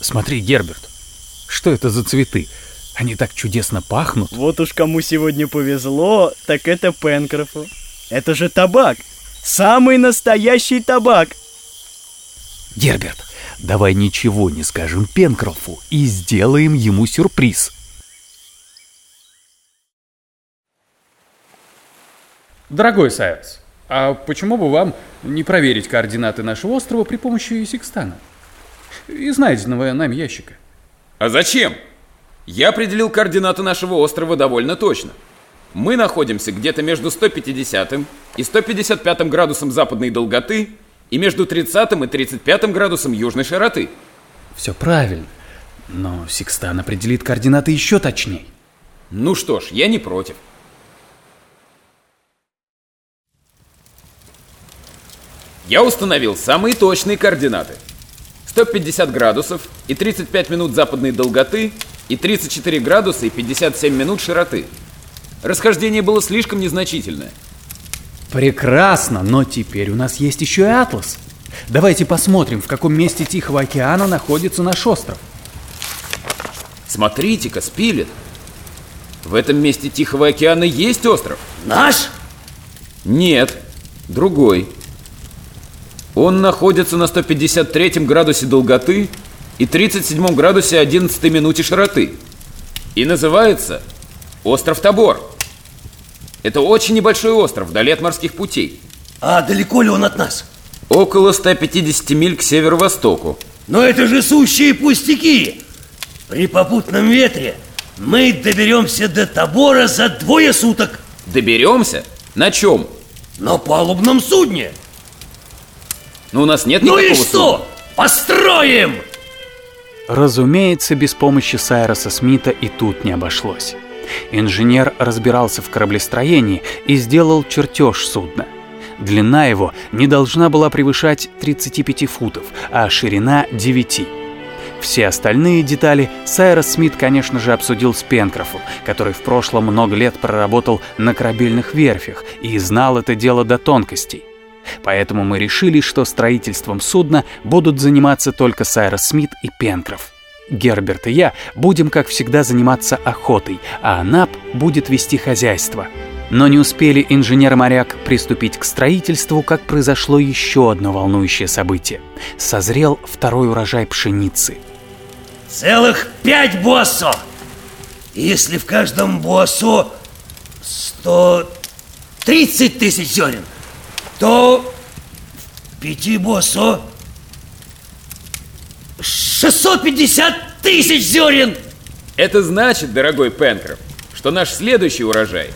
Смотри, Герберт, что это за цветы? Они так чудесно пахнут. Вот уж кому сегодня повезло, так это Пенкрофу. Это же табак. Самый настоящий табак. Герберт, давай ничего не скажем Пенкрофу и сделаем ему сюрприз. Дорогой Сайрес, а почему бы вам не проверить координаты нашего острова при помощи секстана? Из найденного нами ящика. А зачем? Я определил координаты нашего острова довольно точно. Мы находимся где-то между 150 и 155 градусом западной долготы и между 30 и 35 градусом южной широты. Все правильно, но Секстан определит координаты еще точнее. Ну что ж, я не против. Я установил самые точные координаты. 150 градусов и 35 минут западной долготы и 34 градуса и 57 минут широты. Расхождение было слишком незначительное. Прекрасно, но теперь у нас есть еще и атлас. Давайте посмотрим, в каком месте Тихого океана находится наш остров. Смотрите-ка, Спилет. В этом месте Тихого океана есть остров. Наш? Нет, другой. Он находится на 153 градусе долготы и 37 градусе 11 минуте широты. И называется остров Тобор. Это очень небольшой остров, вдали от морских путей. А далеко ли он от нас? Около 150 миль к северо-востоку. Но это же сущие пустяки. При попутном ветре мы доберемся до Тобора за двое суток. Доберемся? На чем? На палубном судне. Но у нас нет Ну никакого и что? судна. Построим! Разумеется, без помощи Сайроса Смита и тут не обошлось. Инженер разбирался в кораблестроении и сделал чертеж судна. Длина его не должна была превышать 35 футов, а ширина 9. Все остальные детали Сайрос Смит, конечно же, обсудил с Пенкрофом, который в прошлом много лет проработал на корабельных верфях и знал это дело до тонкостей. Поэтому мы решили, что строительством судна будут заниматься только Сайрос Смит и Пенкроф. Герберт и я будем, как всегда, заниматься охотой, а Нап будет вести хозяйство. Но не успели инженер-моряк приступить к строительству, как произошло еще одно волнующее событие. Созрел второй урожай пшеницы. Целых пять буассо. И если в каждом буассо 130 тысяч зерен, то пяти буассо 650 тысяч зерен. Это значит, дорогой Пенкроф, что наш следующий урожай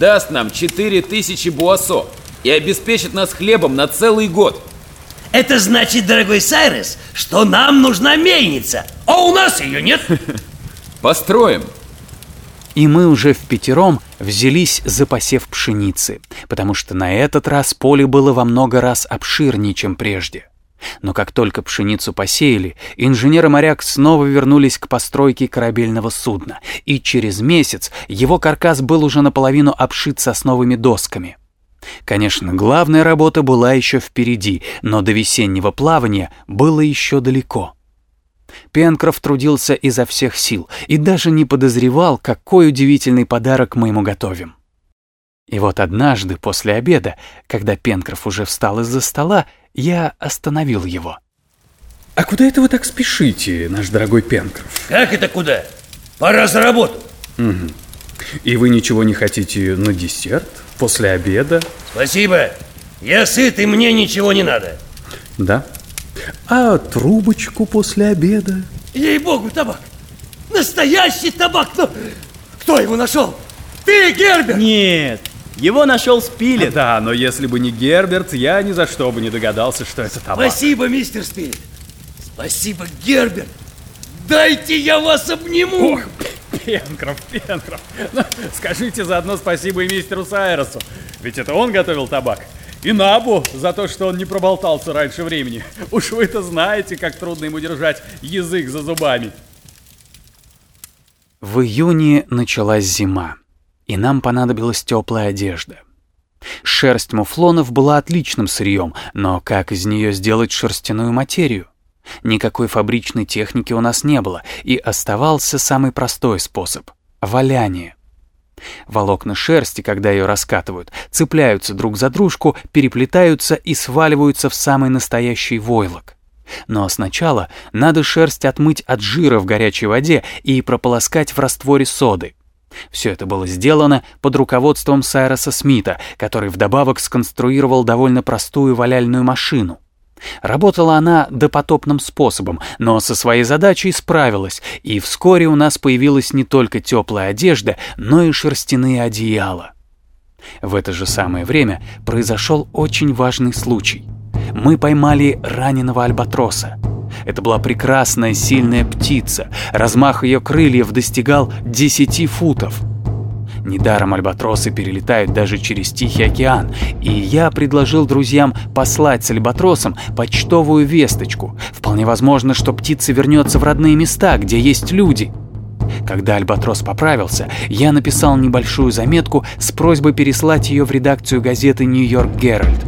даст нам 4000 буассо и обеспечит нас хлебом на целый год. Это значит, дорогой Сайрес, что нам нужна мельница, а у нас ее нет. Построим. И мы уже в пятером взялись за посев пшеницы, потому что на этот раз поле было во много раз обширнее, чем прежде. Но как только пшеницу посеяли, инженер и моряк снова вернулись к постройке корабельного судна, и через месяц его каркас был уже наполовину обшит сосновыми досками. Конечно, главная работа была еще впереди, но до весеннего плавания было еще далеко. Пенкроф трудился изо всех сил и даже не подозревал, какой удивительный подарок мы ему готовим. И вот однажды после обеда, когда Пенкроф уже встал из-за стола, я остановил его. А куда это вы так спешите, наш дорогой Пенкроф? Как это куда? Пора за работу. И вы ничего не хотите на десерт? После обеда? Спасибо. Я сыт, и мне ничего не надо. Да. А трубочку после обеда? Ей-богу, табак. Настоящий табак. Но кто его нашел? Ты, Герберт! Нет, его нашел Спилет. Да, но если бы не Герберт, я ни за что бы не догадался, что это табак. Спасибо, мистер Спилет. Спасибо, Герберт. Дайте я вас обниму. Ох, Пенкроф, Пенкроф. Ну, скажите заодно спасибо и мистеру Сайросу, ведь это он готовил табак. И Набу за то, что он не проболтался раньше времени. Уж вы-то знаете, как трудно ему держать язык за зубами. В июне началась зима, и нам понадобилась теплая одежда. Шерсть муфлонов была отличным сырьем, но как из нее сделать шерстяную материю? Никакой фабричной техники у нас не было, и оставался самый простой способ — валяние. Волокна шерсти, когда ее раскатывают, цепляются друг за дружку, переплетаются и сваливаются в самый настоящий войлок. Но сначала надо шерсть отмыть от жира в горячей воде и прополоскать в растворе соды. Все это было сделано под руководством Сайроса Смита, который вдобавок сконструировал довольно простую валяльную машину. Работала она допотопным способом, но со своей задачей справилась, и вскоре у нас появилась не только теплая одежда, но и шерстяные одеяла. В это же самое время произошел очень важный случай. Мы поймали раненого альбатроса. Это была прекрасная сильная птица. Размах ее крыльев достигал 10 футов. Недаром альбатросы перелетают даже через Тихий океан, и я предложил друзьям послать с альбатросом почтовую весточку. Вполне возможно, что птица вернется в родные места, где есть люди. Когда Альбатрос поправился, я написал небольшую заметку с просьбой переслать ее в редакцию газеты «Нью-Йорк Геральд».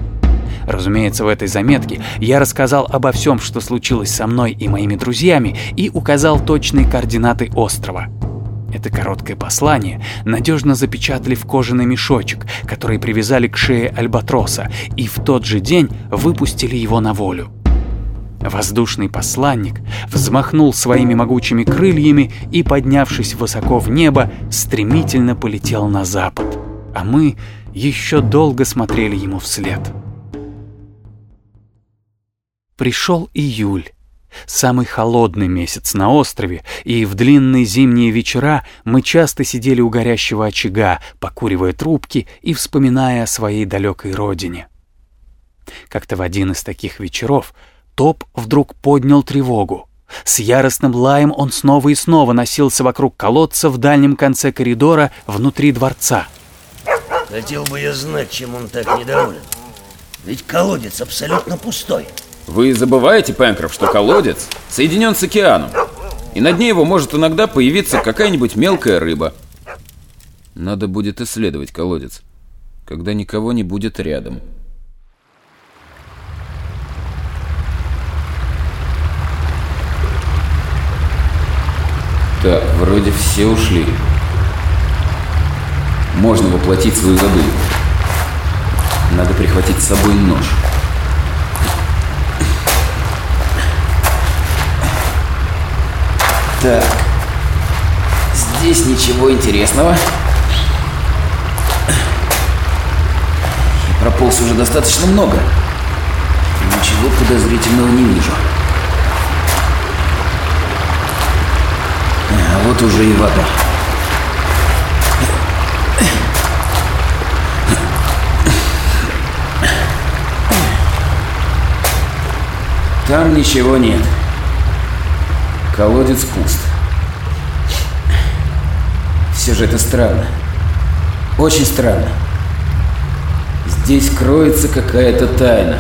Разумеется, в этой заметке я рассказал обо всем, что случилось со мной и моими друзьями, и указал точные координаты острова. Это короткое послание надежно запечатали в кожаный мешочек, который привязали к шее альбатроса, и в тот же день выпустили его на волю. Воздушный посланник взмахнул своими могучими крыльями и, поднявшись высоко в небо, стремительно полетел на запад, а мы еще долго смотрели ему вслед. Пришел июль, самый холодный месяц на острове, и в длинные зимние вечера мы часто сидели у горящего очага, покуривая трубки и вспоминая о своей далекой родине. Как-то в один из таких вечеров Топ вдруг поднял тревогу. С яростным лаем он снова и снова носился вокруг колодца в дальнем конце коридора внутри дворца. Хотел бы я знать, чем он так недоволен. Ведь колодец абсолютно пустой. Вы забываете, Пенкроф, что колодец соединен с океаном, и на дне его может иногда появиться какая-нибудь мелкая рыба. Надо будет исследовать колодец, когда никого не будет рядом. Так, вроде все ушли. Можно воплотить свою задумку. Надо прихватить с собой нож. Так. Здесь ничего интересного. Я прополз уже достаточно много. Ничего подозрительного не вижу. А вот уже и вода. Там ничего нет. Колодец пуст. Все же это странно. Очень странно. Здесь кроется какая-то тайна.